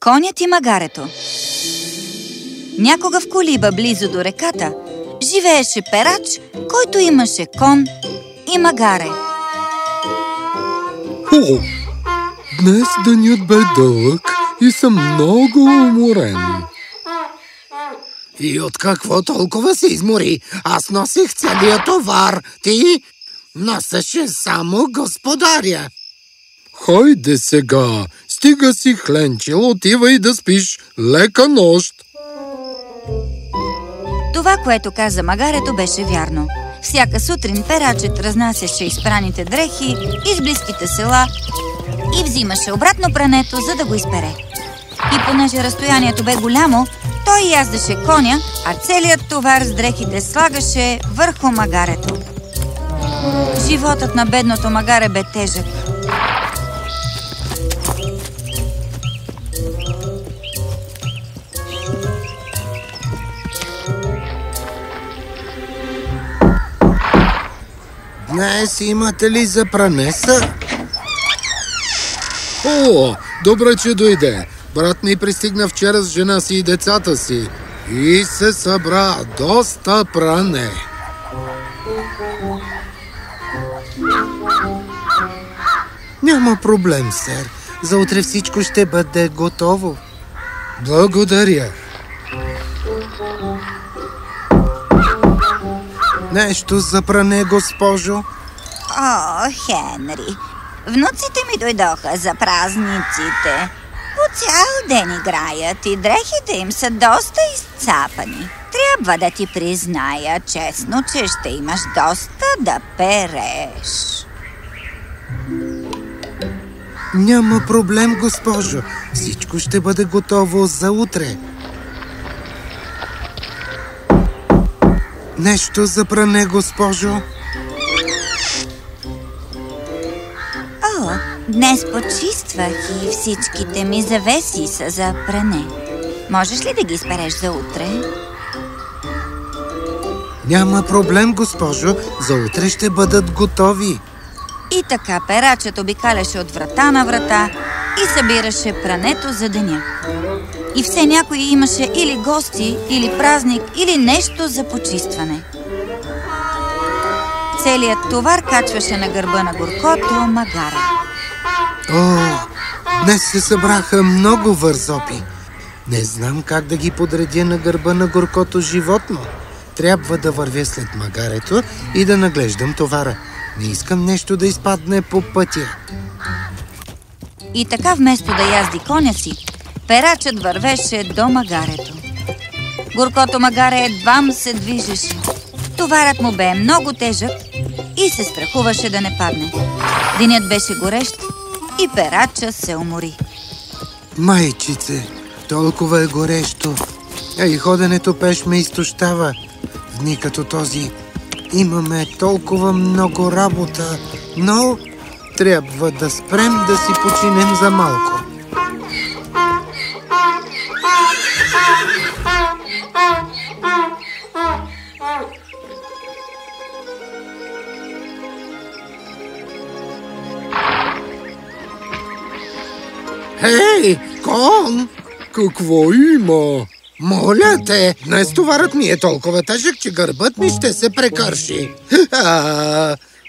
Конят и магарето Някога в колиба, близо до реката, живееше перач, който имаше кон и магаре. О, днес денят бе дълъг и съм много уморен. И от какво толкова се измори? Аз носих целият товар. Ти носеше само господаря. Хайде сега, стига си хленчил, отивай да спиш. Лека нощ! Това, което каза магарето, беше вярно. Всяка сутрин перачет разнасяше изпраните дрехи из близките села и взимаше обратно прането, за да го изпере. И понеже разстоянието бе голямо, той яздеше коня, а целият товар с дрехите слагаше върху магарето. Животът на бедното магаре бе тежък. Днес имате ли за пранеса? О, добре, че дойде. Брат ми пристигна вчера с жена си и децата си. И се събра доста пране. Няма проблем, сер. За утре всичко ще бъде готово. Благодаря. Нещо за пране, госпожо? О, Хенри, внуците ми дойдоха за празниците. По цял ден играят и дрехите им са доста изцапани. Трябва да ти призная честно, че ще имаш доста да переш. Няма проблем, госпожо. Всичко ще бъде готово за утре. Нещо за пране, госпожо? О, днес почиствах и всичките ми завеси са за пране. Можеш ли да ги спереш за утре? Няма проблем, госпожо. За утре ще бъдат готови. И така перачът обикаляше от врата на врата и събираше прането за деня. И все някой имаше или гости, или празник, или нещо за почистване. Целият товар качваше на гърба на горкото магаре. О, днес се събраха много вързопи. Не знам как да ги подредя на гърба на горкото животно. Трябва да вървя след магарето и да наглеждам товара. Не искам нещо да изпадне по пътя. И така вместо да язди коня си, перачът вървеше до магарето. Горкото магаре едвам се движеше. Товарът му бе много тежък и се страхуваше да не падне. Денят беше горещ и перача се умори. Майчице, толкова е горещо. А и ходенето пеш ме изтощава. В дни като този имаме толкова много работа, но трябва да спрем да си починем за малко. Хей, кон! Какво има? Моля те, днес товарът ми е толкова тежък, че гърбът ми ще се прекърши.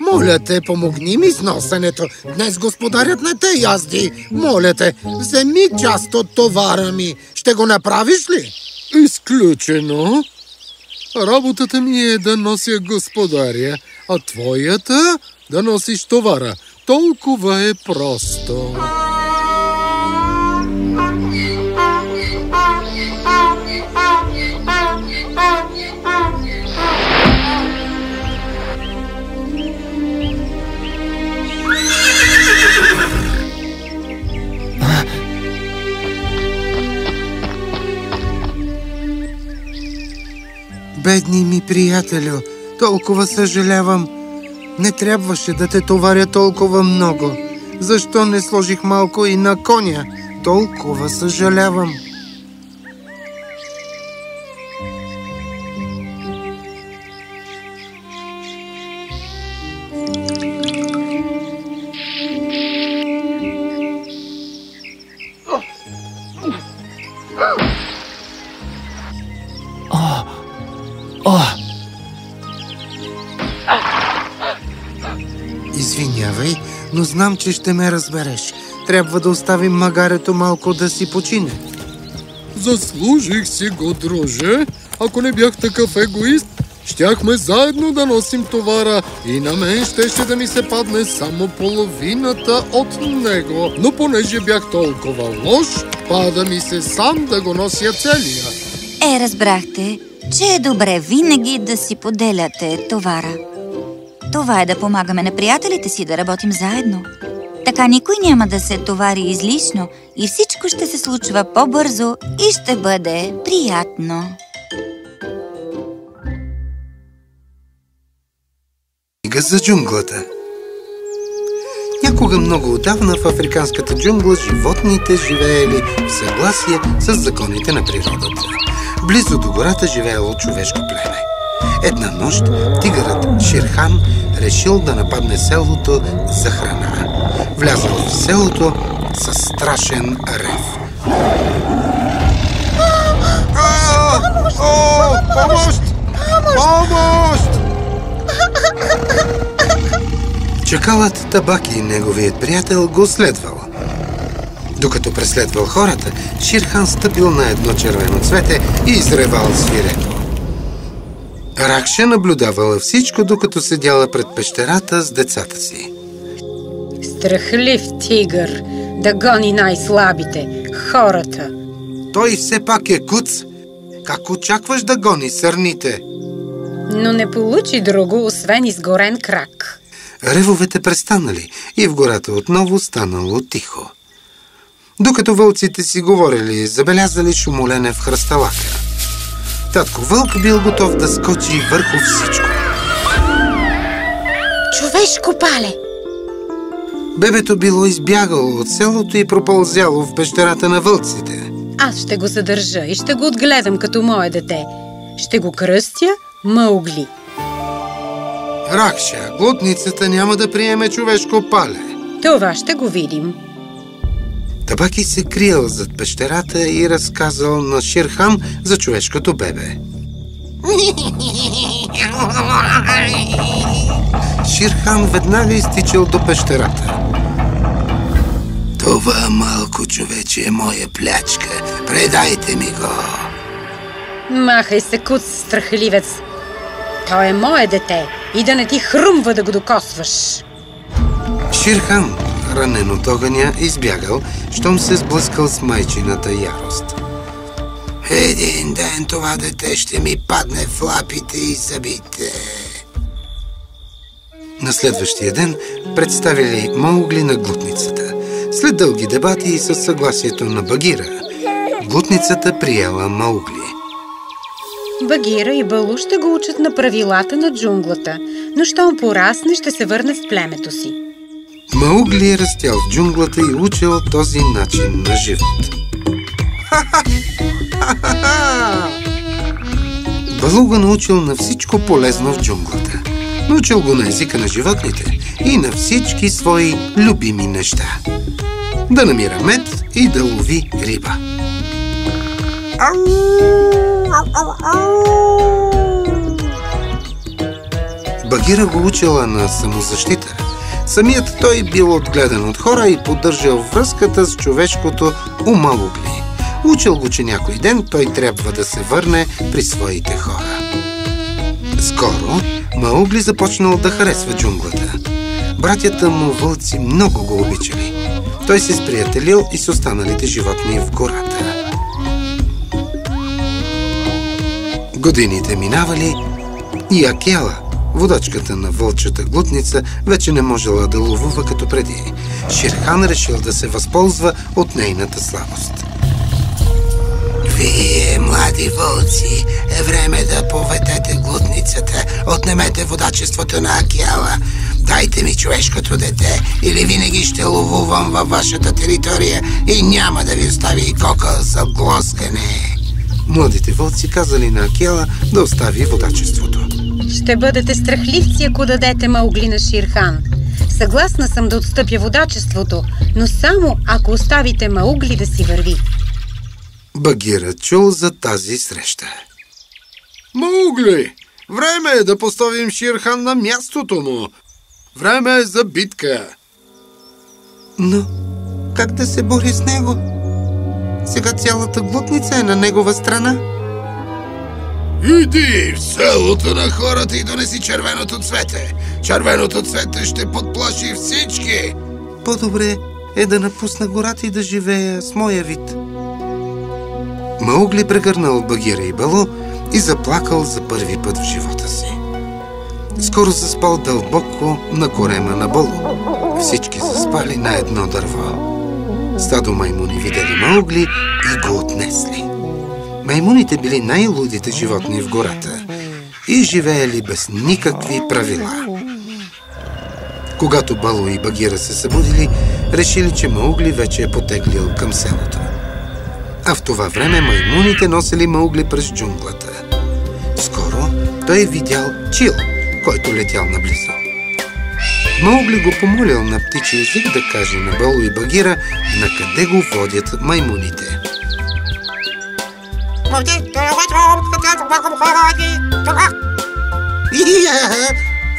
Моля те, помогни ми с носенето. Днес господарят не те язди. Моля те, вземи част от товара ми. Ще го направиш ли? Изключено. Работата ми е да нося господаря, а твоята да носиш товара. Толкова е просто. Бедни ми приятелю, толкова съжалявам. Не трябваше да те товаря толкова много. Защо не сложих малко и на коня? Толкова съжалявам. Oh! Но знам, че ще ме разбереш. Трябва да оставим магарето малко да си почине. Заслужих си го, друже. Ако не бях такъв егоист, щяхме заедно да носим товара и на мен щеше да ми се падне само половината от него. Но понеже бях толкова лош, пада ми се сам да го нося целия. Е, разбрахте, че е добре винаги да си поделяте товара. Това е да помагаме на приятелите си да работим заедно. Така никой няма да се товари излишно и всичко ще се случва по-бързо и ще бъде приятно. Книга за джунглата Някога много отдавна в африканската джунгла животните живеели в съгласие с законите на природата. Близо до гората живеело човешко племе. Една нощ тигърът Ширхан решил да нападне селото за храна. Влязъл в селото със страшен рев. Помощ! Помощ! Чакалът Табаки и неговият приятел го следвал. Докато преследвал хората, Ширхан стъпил на едно червено цвете и изревал свирето. Ракша наблюдавала всичко, докато седяла пред пещерата с децата си. Страхлив тигър да гони най-слабите, хората. Той все пак е куц. Как очакваш да гони сърните? Но не получи друго, освен изгорен крак. Ревовете престанали и в гората отново станало тихо. Докато вълците си говорили, забелязали шумолене в хръсталака. Татко Вълк бил готов да скочи върху всичко. Човешко пале! Бебето било избягало от селото и пропълзяло в пещерата на вълците. Аз ще го задържа и ще го отгледам като мое дете. Ще го кръстя Маугли. Ракша, глутницата няма да приеме човешко пале. Това ще го видим. Табаки се криел зад пещерата и разказал на Ширхан за човешкото бебе. Ширхан веднага изтичал до пещерата. Това малко човече е моя плячка. Предайте ми го. Махай се, куц, страхливец. Той е мое дете и да не ти хрумва да го докосваш. Ширхан, ранен от огъня, избягал, щом се сблъскал с майчината ярост. Един ден това дете ще ми падне в лапите и зъбите. На следващия ден представили Маугли на глутницата. След дълги дебати и със съгласието на Багира, глутницата приела Маугли. Багира и Балу ще го учат на правилата на джунглата, но щом порасне, ще се върне в племето си. Маугли е растял в джунглата и учил този начин на живот. Балу го научил на всичко полезно в джунглата. Научил го на езика на животните и на всички свои любими неща. Да намира мед и да лови риба. Багира го учила на самозащита. Самият той бил отгледан от хора и поддържал връзката с човешкото у Маугли. Учил го, че някой ден той трябва да се върне при своите хора. Скоро Маугли започнал да харесва джунглата. Братята му вълци много го обичали. Той се сприятелил и с останалите животни в гората. Годините минавали и Акела, водачката на вълчата глутница, вече не можела да ловува като преди. Ширхан решил да се възползва от нейната слабост. Вие, млади вълци, е време да поведете глутницата. Отнемете водачеството на Акела. Дайте ми човешкото дете, или винаги ще ловувам във вашата територия и няма да ви остави и кока за блоскане. Младите вълци казали на Акела да остави водачеството. Ще бъдете страхливци, ако дадете Маугли на Ширхан. Съгласна съм да отстъпя водачеството, но само ако оставите Маугли да си върви. Багира чул за тази среща. Маугли, време е да поставим Ширхан на мястото му. Време е за битка. Но как да се бори с него? Сега цялата глутница е на негова страна. Иди в селото на хората и донеси червеното цвете. Червеното цвете ще подплаши всички. По-добре е да напусна гората и да живея с моя вид. Маугли прегърнал Багира и Бало и заплакал за първи път в живота си. Скоро заспал дълбоко на корема на Бало. Всички заспали на едно дърво. Стадо маймуни видели Маугли и го отнесли. Маймуните били най-лудите животни в гората и живеели без никакви правила. Когато Бало и Багира се събудили, решили, че Маугли вече е потеглил към селото. А в това време маймуните носили Маугли през джунглата. Скоро той видял Чил, който летял наблизо. Маугли го помолил на птичи език да каже на Бало и Багира на къде го водят маймуните.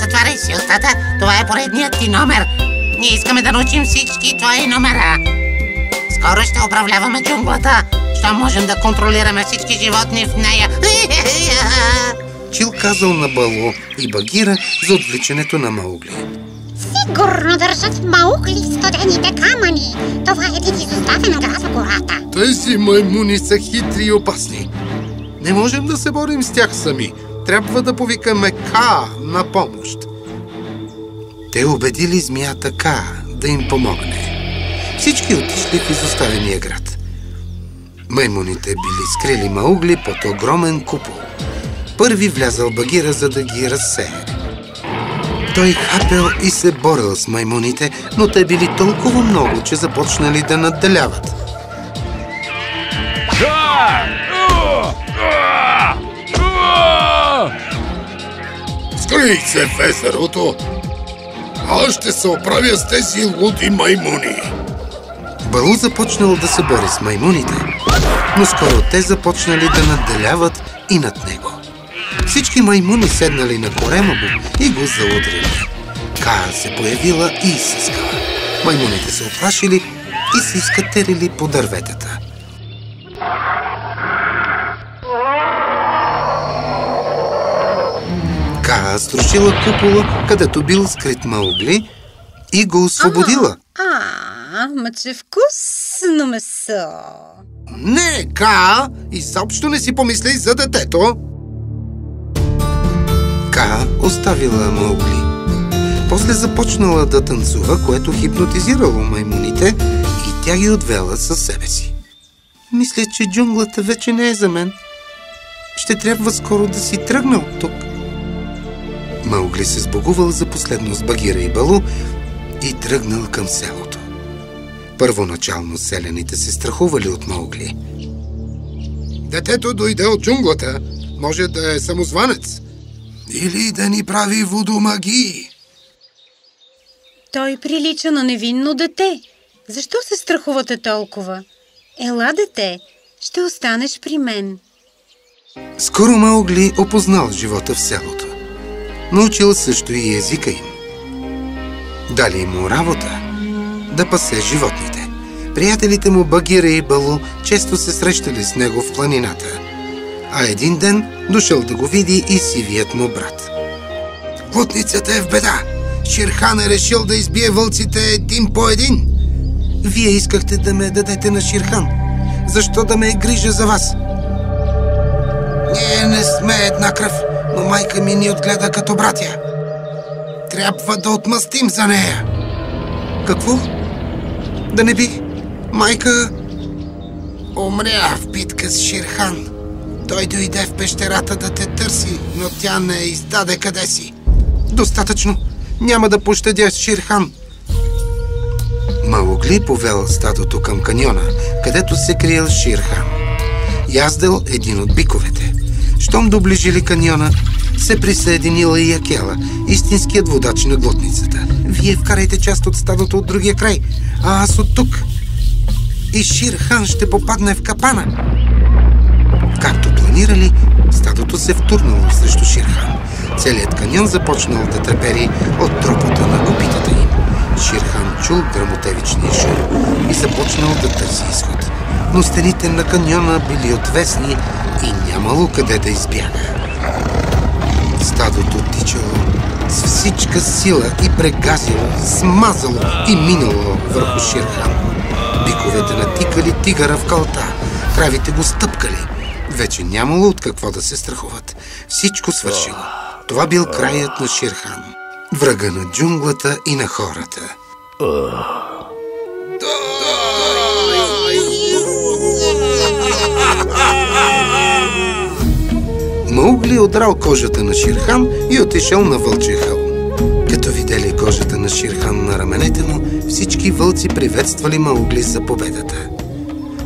Затваряй си устата, това е поредният ти номер. Ние искаме да научим всички твои номера. Скоро ще управляваме джунглата. Що можем да контролираме всички животни в нея. Чил казал на Бало и Багира за отвличането на Маугли. Сигурно държат в студените камъни. Това е един изоставен град в гората. Тези маймуни са хитри и опасни. Не можем да се борим с тях сами. Трябва да повикаме Ка на помощ. Те убедили змията Ка да им помогне. Всички отишли в изоставения град. Маймуните били скрили Маугли под огромен купол. Първи влязал Багира, за да ги разсее. Той хапел и се борил с маймуните, но те били толкова много, че започнали да надделяват. Скрий се в езерото! Аз ще се оправя с тези луди маймуни. Балу започнал да се бори с маймуните, но скоро те започнали да надделяват и над него. Всички маймуни седнали на корема му и го заудрили. Ка се появила и изсискала. Маймуните се оплашили и се изкатерили по дърветата. Ка струшила купола, където бил скрит Маугли и го освободила. А, ма че вкусно месо. Не, Ка, изобщо не си помисли за детето. Ка оставила Маугли. После започнала да танцува, което хипнотизирало маймуните и тя ги отвела със себе си. Мисля, че джунглата вече не е за мен. Ще трябва скоро да си тръгна от тук. Маугли се сбогувал за последно с Багира и Балу и тръгнал към селото. Първоначално селяните се страхували от Маугли. Детето дойде от джунглата. Може да е самозванец. Или да ни прави водомагии. Той прилича на невинно дете. Защо се страхувате толкова? Ела, дете, ще останеш при мен. Скоро Маугли опознал живота в селото. Научил също и езика им. Дали му работа да пасе животните. Приятелите му Багира и Балу често се срещали с него в планината. А един ден дошъл да го види и сивият му брат. Плотницата е в беда. Ширхан е решил да избие вълците един по един. Вие искахте да ме дадете на Ширхан. Защо да ме е грижа за вас? Ние не сме една кръв, но майка ми ни отгледа като братя. Трябва да отмъстим за нея. Какво? Да не би майка умря в битка с Ширхан. Той дойде в пещерата да те търси, но тя не издаде къде си. Достатъчно. Няма да пощадя Ширхан. Маугли повел стадото към каньона, където се криел Ширхан. Яздел един от биковете. Щом доближили каньона, се присъединила и Акела, истинският водач на глутницата. Вие вкарайте част от стадото от другия край, а аз от тук. И Ширхан ще попадне в капана. Както планирали, стадото се втурнало срещу Ширхан. Целият каньон започнал да трепери от тропота на чул грамотевичния шум и започнал да търси изход. Но стените на каньона били отвесни и нямало къде да избяга. Стадото тичало с всичка сила и прегазило, смазало и минало върху Ширхан. Биковете натикали тигъра в калта, кравите го стъпкали. Вече нямало от какво да се страхуват. Всичко свършило. Това бил краят на Ширхан. Врага на джунглата и на хората. Маугли отрал кожата на Ширхан и отишъл на вълчия хълм. Като видели кожата на Ширхан на раменете му, всички вълци приветствали Маугли за победата.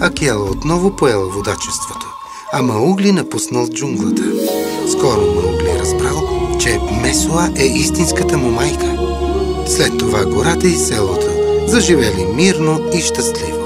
Акела отново поела водачеството, а Маугли напуснал джунглата. Скоро Маугли разбрал, че Месуа е истинската му майка. След това гората и селото заживели мирно и щастливо.